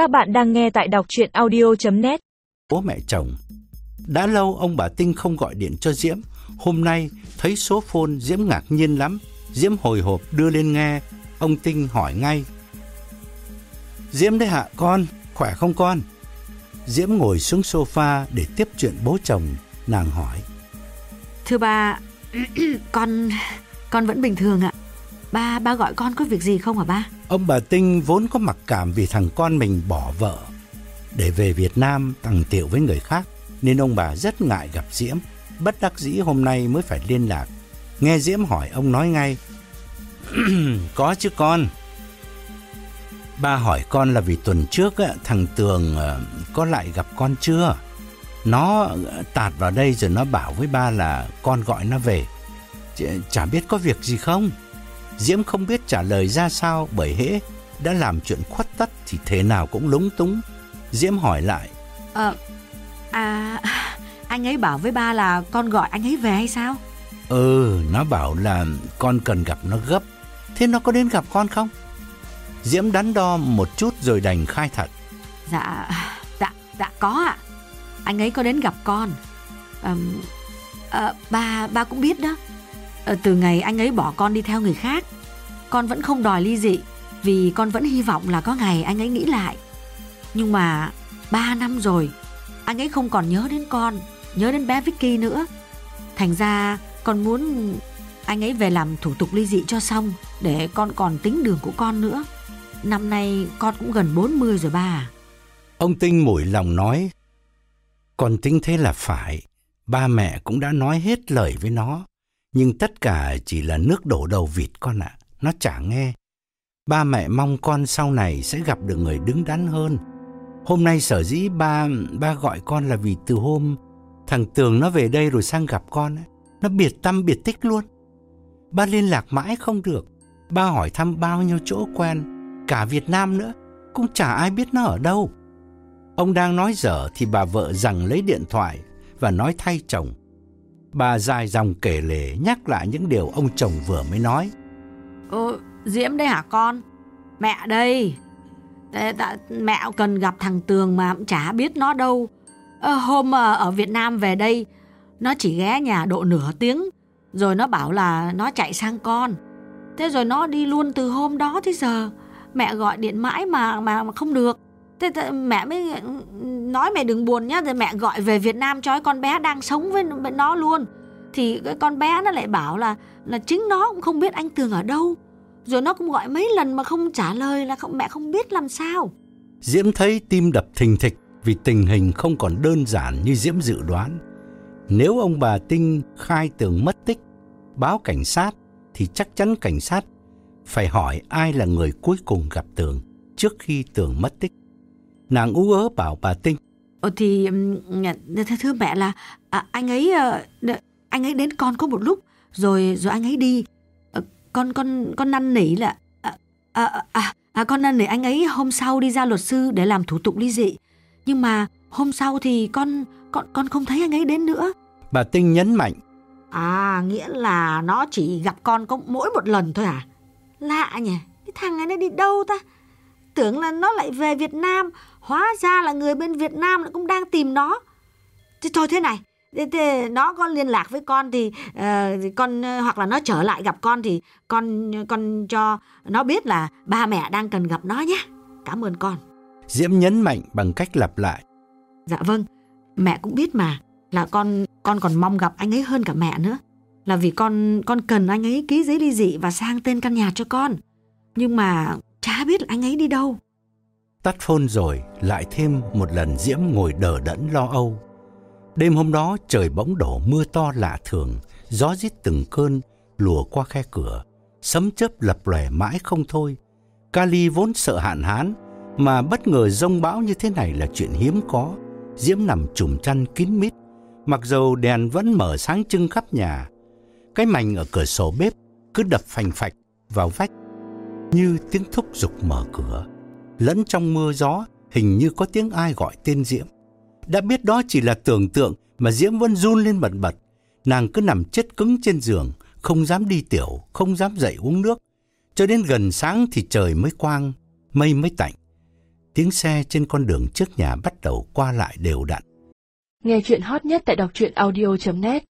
Các bạn đang nghe tại đọc chuyện audio.net Bố mẹ chồng Đã lâu ông bà Tinh không gọi điện cho Diễm. Hôm nay thấy số phone Diễm ngạc nhiên lắm. Diễm hồi hộp đưa lên nghe. Ông Tinh hỏi ngay. Diễm đấy hạ con Khỏe không con? Diễm ngồi xuống sofa để tiếp chuyện bố chồng Nàng hỏi. Thưa ba, con con vẫn bình thường ạ. Ba ba gọi con có việc gì không hả ba? Ông bà Tinh vốn có mặc cảm vì thằng con mình bỏ vợ để về Việt Nam tằng tiệu với người khác nên ông bà rất ngại gặp Diễm. Bất đắc dĩ hôm nay mới phải liên lạc. Nghe Diễm hỏi ông nói ngay Có chứ con Ba hỏi con là vì tuần trước á, thằng Tường ờ, có lại gặp con chưa? Nó ờ, tạt vào đây rồi nó bảo với ba là con gọi nó về. Chả biết có việc gì không? Diễm không biết trả lời ra sao bởi hễ đã làm chuyện khuất tất thì thế nào cũng lúng túng. Diễm hỏi lại, Ờ, à, anh ấy bảo với ba là con gọi anh ấy về hay sao? ừ, nó bảo là con cần gặp nó gấp. Thế nó có đến gặp con không? Diễm đắn đo một chút rồi đành khai thật. Dạ, dạ, dạ có ạ. Anh ấy có đến gặp con. Ờ, ba ba cũng biết đó. Ờ, từ ngày anh ấy bỏ con đi theo người khác, con vẫn không đòi ly dị vì con vẫn hy vọng là có ngày anh ấy nghĩ lại. Nhưng mà ba năm rồi, anh ấy không còn nhớ đến con, nhớ đến bé Vicky nữa. Thành ra con muốn anh ấy về làm thủ tục ly dị cho xong để con còn tính đường của con nữa. Năm nay con cũng gần 40 rồi ba à. Ông Tinh mủi lòng nói, con tính thế là phải, ba mẹ cũng đã nói hết lời với nó, nhưng tất cả chỉ là nước đổ đầu vịt con ạ, nó chả nghe. Ba mẹ mong con sau này sẽ gặp được người đứng đắn hơn. Hôm nay sở dĩ ba ba gọi con là vì từ hôm thằng Tường nó về đây rồi sang gặp con ấy, nó biệt tâm biệt tích luôn. Ba liên lạc mãi không được, ba hỏi thăm bao nhiêu chỗ quen, cả Việt Nam nữa, cũng chả ai biết nó ở đâu. Ông đang nói dở thì bà vợ rằng lấy điện thoại và nói thay chồng. Bà dài dòng kể lể nhắc lại những điều ông chồng vừa mới nói. Ờ, Diễm đây hả con? Mẹ đây. Thế mẹ cần gặp thằng Tường mà cũng chả biết nó đâu. Ờ, hôm ở Việt Nam về đây, nó chỉ ghé nhà độ nửa tiếng, rồi nó bảo là nó chạy sang con. Thế rồi nó đi luôn từ hôm đó tới giờ. Mẹ gọi điện mãi mà mà, mà không được. Thế th- mẹ mới nói mẹ đừng buồn nhá, rồi mẹ gọi về Việt Nam cho cái con bé đang sống với, với nó luôn. Thì cái con bé nó lại bảo là là chính nó cũng không biết anh Tường ở đâu. Rồi nó cũng gọi mấy lần mà không trả lời là không mẹ không biết làm sao. Diễm thấy tim đập thình thịch vì tình hình không còn đơn giản như Diễm dự đoán. Nếu ông bà Tinh khai Tường mất tích, báo cảnh sát thì chắc chắn cảnh sát phải hỏi ai là người cuối cùng gặp Tường trước khi Tường mất tích. Nàng ú ớ bảo bà Tinh, Ờ thì thưa, mẹ là à, anh ấy ờ, anh ấy đến con có một lúc rồi rồi anh ấy đi. Ờ, con con con năn nỉ là à, à, à, à, con năn nỉ anh ấy hôm sau đi ra luật sư để làm thủ tục ly dị. Nhưng mà hôm sau thì con con con không thấy anh ấy đến nữa. bà Tinh nhấn mạnh, À, nghĩa là nó chỉ gặp con có mỗi một lần thôi à? Lạ nhỉ, cái thằng này nó đi đâu ta? Tưởng là nó lại về Việt Nam, hóa ra là người bên Việt Nam cũng đang tìm nó. Thế thôi thế này, thế, thế nó có liên lạc với con thì thì con ờ, hoặc là nó trở lại gặp con thì con con cho nó biết là ba mẹ đang cần gặp nó nhé. Cảm ơn con. Diễm nhấn mạnh bằng cách lặp lại. Dạ vâng, mẹ cũng biết mà là con con còn mong gặp anh ấy hơn cả mẹ nữa. Là vì con con cần anh ấy ký giấy ly dị và sang tên căn nhà cho con. Nhưng mà chả biết là anh ấy đi đâu. Tắt phôn rồi, lại thêm một lần Diễm ngồi đờ đẫn lo âu. Đêm hôm đó trời bỗng đổ mưa to lạ thường, gió rít từng cơn lùa qua khe cửa, sấm chớp lập lòe mãi không thôi. Kali vốn sợ hạn hán, mà bất ngờ rông bão như thế này là chuyện hiếm có. Diễm nằm trùm chăn kín mít, mặc dầu đèn vẫn mở sáng trưng khắp nhà. Cái mảnh ở cửa sổ bếp cứ đập phành phạch vào vách như tiếng thúc giục mở cửa lẫn trong mưa gió hình như có tiếng ai gọi tên Diễm. Đã biết đó chỉ là tưởng tượng mà Diễm vẫn run lên bật bật. Nàng cứ nằm chết cứng trên giường, không dám đi tiểu, không dám dậy uống nước. Cho đến gần sáng thì trời mới quang, mây mới tạnh. tiếng xe trên con đường trước nhà bắt đầu qua lại đều đặn. Nghe chuyện hot nhất tại đọc truyện audio.net